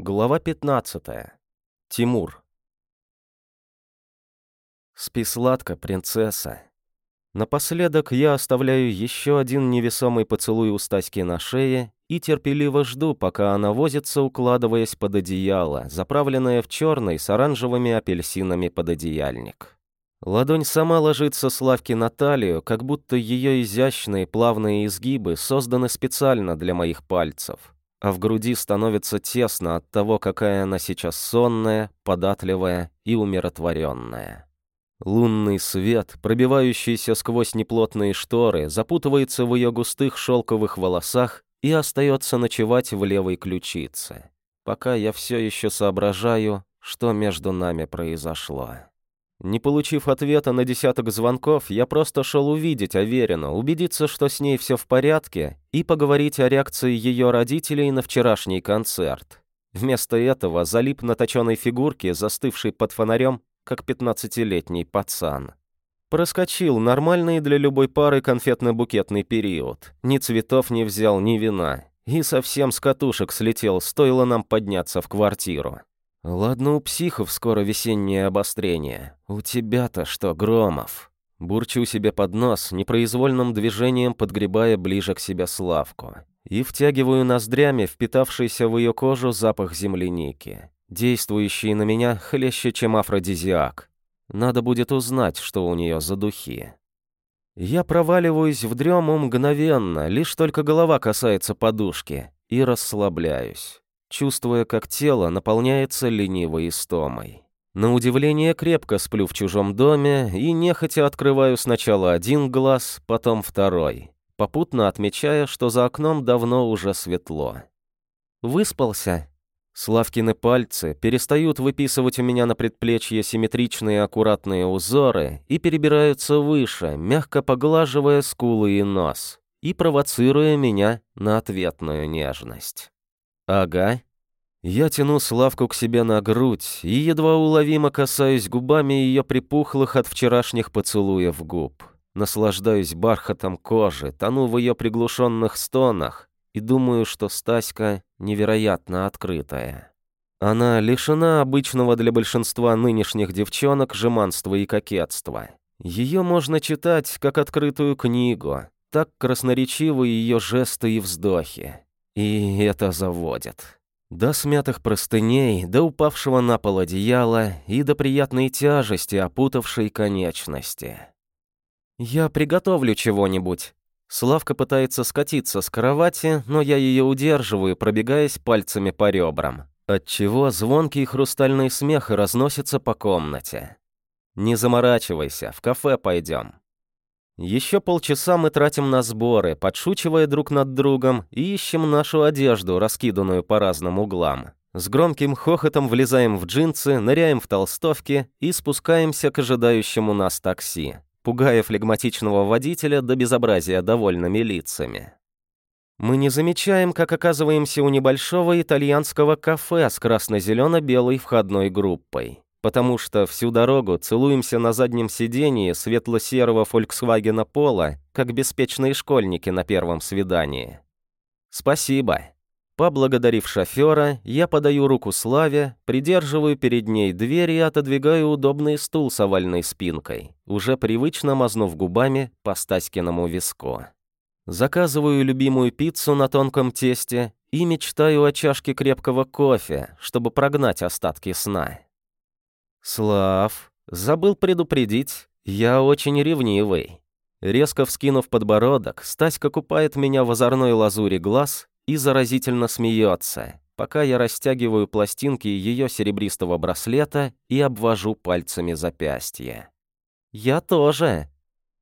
Глава 15. Тимур. Спи сладко, принцесса. Напоследок я оставляю еще один невесомый поцелуй у Стаськи на шее и терпеливо жду, пока она возится, укладываясь под одеяло, заправленное в черный с оранжевыми апельсинами пододеяльник. Ладонь сама ложится Славке на талию, как будто ее изящные плавные изгибы созданы специально для моих пальцев, а в груди становится тесно от того, какая она сейчас сонная, податливая и умиротворенная. Лунный свет, пробивающийся сквозь неплотные шторы, запутывается в ее густых шелковых волосах и остается ночевать в левой ключице, пока я все еще соображаю, что между нами произошло. Не получив ответа на десяток звонков, я просто шел увидеть Аверину, убедиться, что с ней все в порядке, и поговорить о реакции ее родителей на вчерашний концерт. Вместо этого залип на точенной фигурке, застывшей под фонарем, как пятнадцатилетний пацан. Проскочил нормальный для любой пары конфетно-букетный период. Ни цветов не взял, ни вина. И совсем с катушек слетел, стоило нам подняться в квартиру. Ладно, у психов скоро весеннее обострение. У тебя-то что, Громов? Бурчу себе под нос, непроизвольным движением подгребая ближе к себе Славку. И втягиваю ноздрями впитавшийся в ее кожу запах земляники действующий на меня хлеще, чем афродизиак. Надо будет узнать, что у нее за духи. Я проваливаюсь в дрему мгновенно, лишь только голова касается подушки, и расслабляюсь, чувствуя, как тело наполняется ленивой истомой. На удивление крепко сплю в чужом доме и нехотя открываю сначала один глаз, потом второй, попутно отмечая, что за окном давно уже светло. «Выспался?» Славкины пальцы перестают выписывать у меня на предплечье симметричные аккуратные узоры и перебираются выше, мягко поглаживая скулы и нос, и провоцируя меня на ответную нежность. Ага. Я тяну Славку к себе на грудь и едва уловимо касаюсь губами ее припухлых от вчерашних поцелуев губ. Наслаждаюсь бархатом кожи, тону в ее приглушенных стонах, и думаю, что Стаська невероятно открытая. Она лишена обычного для большинства нынешних девчонок жеманства и кокетства. Ее можно читать как открытую книгу, так красноречивы ее жесты и вздохи. И это заводит. До смятых простыней, до упавшего на пол одеяла и до приятной тяжести, опутавшей конечности. «Я приготовлю чего-нибудь», Славка пытается скатиться с кровати, но я ее удерживаю, пробегаясь пальцами по ребрам, отчего звонкий хрустальный смех разносится по комнате. «Не заморачивайся, в кафе пойдем». Еще полчаса мы тратим на сборы, подшучивая друг над другом и ищем нашу одежду, раскиданную по разным углам. С громким хохотом влезаем в джинсы, ныряем в толстовки и спускаемся к ожидающему нас такси пугая флегматичного водителя до безобразия довольными лицами. Мы не замечаем, как оказываемся у небольшого итальянского кафе с красно-зелено-белой входной группой, потому что всю дорогу целуемся на заднем сидении светло-серого Volkswagen Polo, как беспечные школьники на первом свидании. Спасибо. Поблагодарив шофера, я подаю руку Славе, придерживаю перед ней дверь и отодвигаю удобный стул с овальной спинкой, уже привычно мазнув губами по Стаськиному виску. Заказываю любимую пиццу на тонком тесте и мечтаю о чашке крепкого кофе, чтобы прогнать остатки сна. «Слав, забыл предупредить, я очень ревнивый». Резко вскинув подбородок, Стаська купает меня в озорной лазуре глаз и заразительно смеется, пока я растягиваю пластинки ее серебристого браслета и обвожу пальцами запястье. «Я тоже».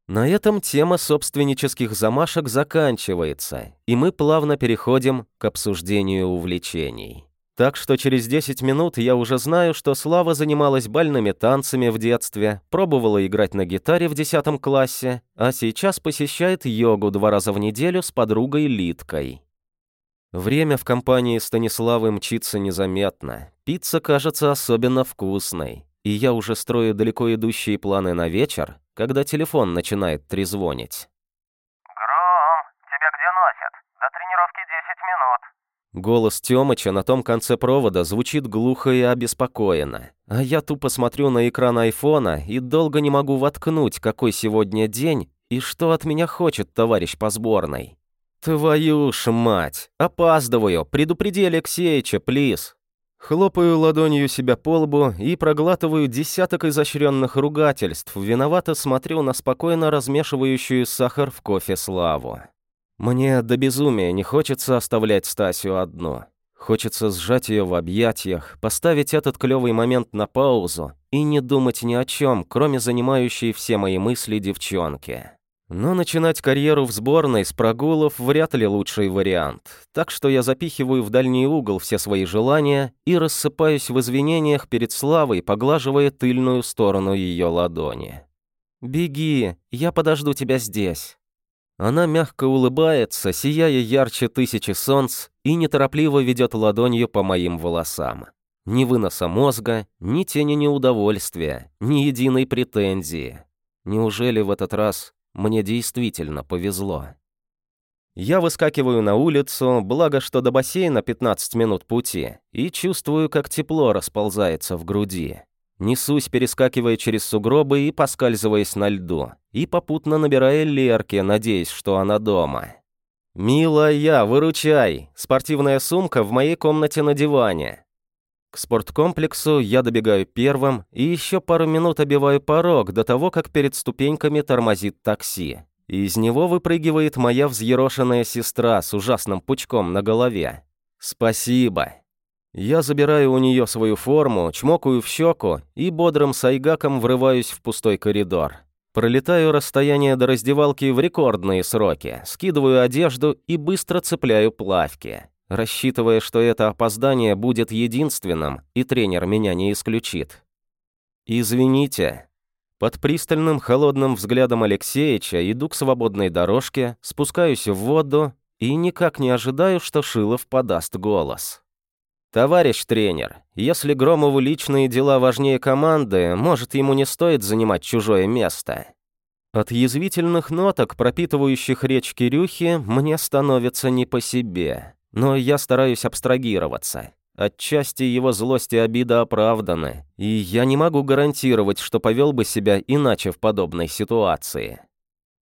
На этом тема собственнических замашек заканчивается, и мы плавно переходим к обсуждению увлечений. Так что через 10 минут я уже знаю, что Слава занималась бальными танцами в детстве, пробовала играть на гитаре в 10 классе, а сейчас посещает йогу два раза в неделю с подругой Литкой. Время в компании Станиславы мчится незаметно. Пицца кажется особенно вкусной. И я уже строю далеко идущие планы на вечер, когда телефон начинает трезвонить. «Гром, тебя где носят? До тренировки 10 минут». Голос Тёмыча на том конце провода звучит глухо и обеспокоенно. А я тупо смотрю на экран айфона и долго не могу воткнуть, какой сегодня день и что от меня хочет товарищ по сборной. Твою ж мать! Опаздываю! Предупреди Алексеича, плиз! Хлопаю ладонью себя по лбу и проглатываю десяток изощренных ругательств, виновато смотрю на спокойно размешивающую сахар в кофе Славу. Мне до безумия не хочется оставлять Стасю одну. Хочется сжать ее в объятиях, поставить этот клевый момент на паузу и не думать ни о чем, кроме занимающей все мои мысли девчонки. Но начинать карьеру в сборной с прогулов вряд ли лучший вариант, так что я запихиваю в дальний угол все свои желания и рассыпаюсь в извинениях перед Славой, поглаживая тыльную сторону ее ладони. «Беги, я подожду тебя здесь». Она мягко улыбается, сияя ярче тысячи солнц, и неторопливо ведет ладонью по моим волосам. Ни выноса мозга, ни тени неудовольствия, ни единой претензии. Неужели в этот раз мне действительно повезло? Я выскакиваю на улицу, благо что до бассейна 15 минут пути, и чувствую, как тепло расползается в груди. Несусь, перескакивая через сугробы и поскальзываясь на льду, и попутно набирая Лерке, надеясь, что она дома. «Милая, выручай! Спортивная сумка в моей комнате на диване!» К спорткомплексу я добегаю первым и еще пару минут обиваю порог до того, как перед ступеньками тормозит такси. Из него выпрыгивает моя взъерошенная сестра с ужасным пучком на голове. «Спасибо!» Я забираю у нее свою форму, чмокаю в щеку и бодрым сайгаком врываюсь в пустой коридор. Пролетаю расстояние до раздевалки в рекордные сроки, скидываю одежду и быстро цепляю плавки, рассчитывая, что это опоздание будет единственным, и тренер меня не исключит. «Извините». Под пристальным холодным взглядом Алексеича иду к свободной дорожке, спускаюсь в воду и никак не ожидаю, что Шилов подаст голос. «Товарищ тренер, если Громову личные дела важнее команды, может, ему не стоит занимать чужое место?» От язвительных ноток, пропитывающих речь Кирюхи, мне становится не по себе. Но я стараюсь абстрагироваться. Отчасти его злость и обида оправданы, и я не могу гарантировать, что повел бы себя иначе в подобной ситуации.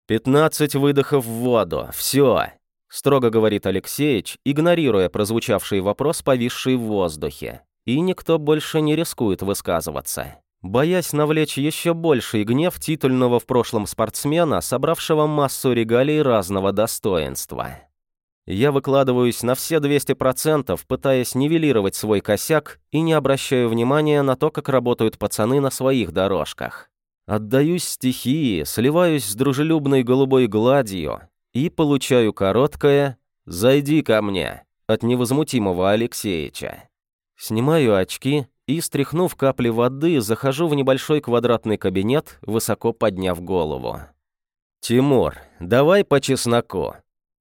«Пятнадцать выдохов в воду, все!» Строго говорит Алексеич, игнорируя прозвучавший вопрос, повисший в воздухе. И никто больше не рискует высказываться. Боясь навлечь еще больший гнев титульного в прошлом спортсмена, собравшего массу регалий разного достоинства. Я выкладываюсь на все 200%, пытаясь нивелировать свой косяк и не обращаю внимания на то, как работают пацаны на своих дорожках. Отдаюсь стихии, сливаюсь с дружелюбной голубой гладью, и получаю короткое «Зайди ко мне» от невозмутимого Алексеича. Снимаю очки и, стряхнув капли воды, захожу в небольшой квадратный кабинет, высоко подняв голову. «Тимур, давай по чесноку».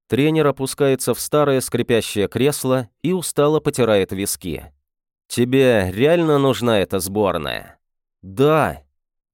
Тренер опускается в старое скрипящее кресло и устало потирает виски. «Тебе реально нужна эта сборная?» «Да»,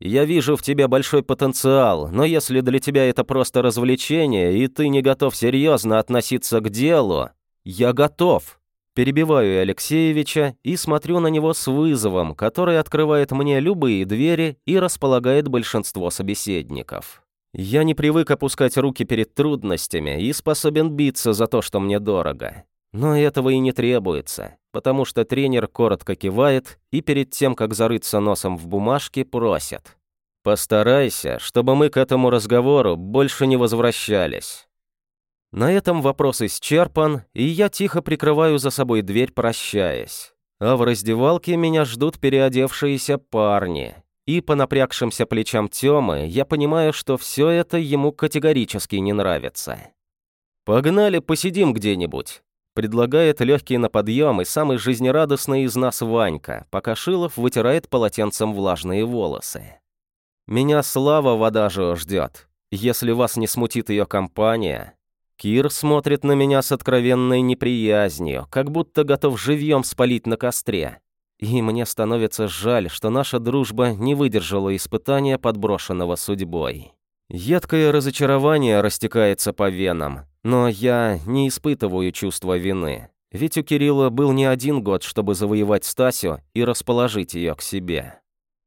я вижу в тебе большой потенциал, но если для тебя это просто развлечение, и ты не готов серьезно относиться к делу, я готов. Перебиваю Алексеевича и смотрю на него с вызовом, который открывает мне любые двери и располагает большинство собеседников. Я не привык опускать руки перед трудностями и способен биться за то, что мне дорого. Но этого и не требуется, потому что тренер коротко кивает и перед тем, как зарыться носом в бумажке, просит. «Постарайся, чтобы мы к этому разговору больше не возвращались». На этом вопрос исчерпан, и я тихо прикрываю за собой дверь, прощаясь. А в раздевалке меня ждут переодевшиеся парни. И по напрягшимся плечам Тёмы я понимаю, что все это ему категорически не нравится. «Погнали, посидим где-нибудь», Предлагает легкий на подъем и самый жизнерадостный из нас Ванька, пока Шилов вытирает полотенцем влажные волосы. Меня Слава вода же ждет. Если вас не смутит ее компания... Кир смотрит на меня с откровенной неприязнью, как будто готов живьем спалить на костре. И мне становится жаль, что наша дружба не выдержала испытания, подброшенного судьбой. Едкое разочарование растекается по венам, но я не испытываю чувства вины. Ведь у Кирилла был не один год, чтобы завоевать Стасю и расположить ее к себе.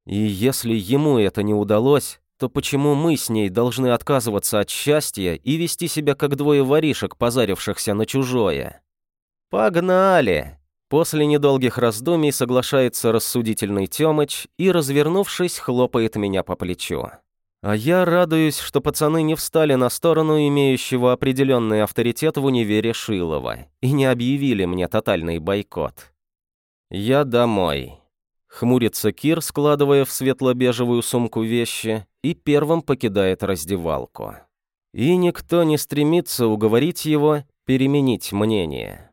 И если ему это не удалось, то почему мы с ней должны отказываться от счастья и вести себя как двое воришек, позарившихся на чужое? Погнали! После недолгих раздумий соглашается рассудительный Тёмыч и, развернувшись, хлопает меня по плечу. А я радуюсь, что пацаны не встали на сторону имеющего определенный авторитет в универе Шилова и не объявили мне тотальный бойкот. Я домой. Хмурится Кир, складывая в светло-бежевую сумку вещи, и первым покидает раздевалку. И никто не стремится уговорить его переменить мнение.